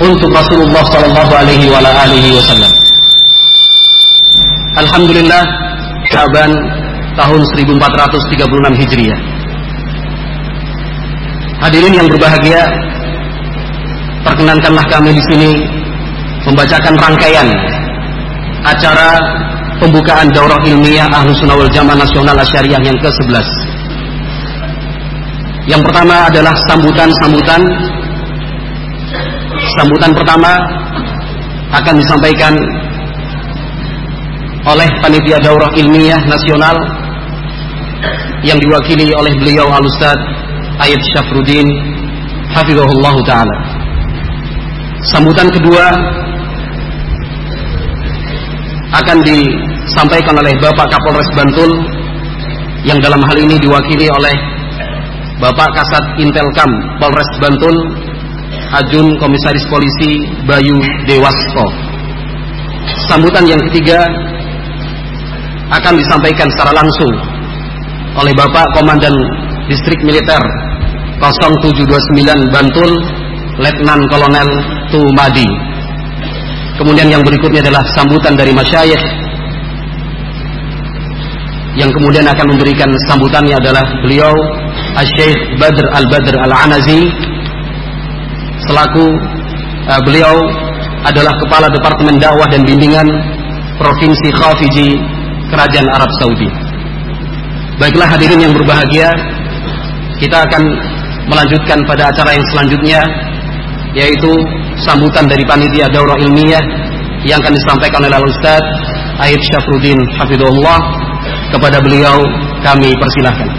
untuk Rasulullah Sallallahu Alaihi Wasallam. Alhamdulillah, Syaban tahun 1436 Hijriah. Hadirin yang berbahagia, perkenankanlah kami di sini membacakan rangkaian acara pembukaan daurah ilmiah Ahlu Sunnah wal Jamaah Nasional Asyariah yang ke-11. Yang pertama adalah sambutan-sambutan. Sambutan pertama akan disampaikan oleh panitia daurah ilmiah nasional yang diwakili oleh beliau Al-Ustaz Ayat Syafruddin Hafizahullah Ta'ala Sambutan kedua akan disampaikan oleh Bapak Kapolres Bantul yang dalam hal ini diwakili oleh Bapak Kasat Intelkam Polres Bantul Ajun Komisaris Polisi Bayu Dewasko Sambutan yang ketiga akan disampaikan secara langsung oleh Bapak Komandan Distrik Militer 0729 Bantul Letnan Kolonel Tumadi. Kemudian yang berikutnya adalah sambutan dari masyayikh yang kemudian akan memberikan sambutannya adalah beliau Syekh Badr Al-Badr Al-Anazi selaku uh, beliau adalah kepala Departemen Dakwah dan Bimbingan Provinsi Khafiji Kerajaan Arab Saudi. Baiklah hadirin yang berbahagia, kita akan melanjutkan pada acara yang selanjutnya yaitu sambutan dari panitia daurah ilmiah yang akan disampaikan oleh Ustaz Aib Syafruddin Hafidullah kepada beliau kami persilahkan.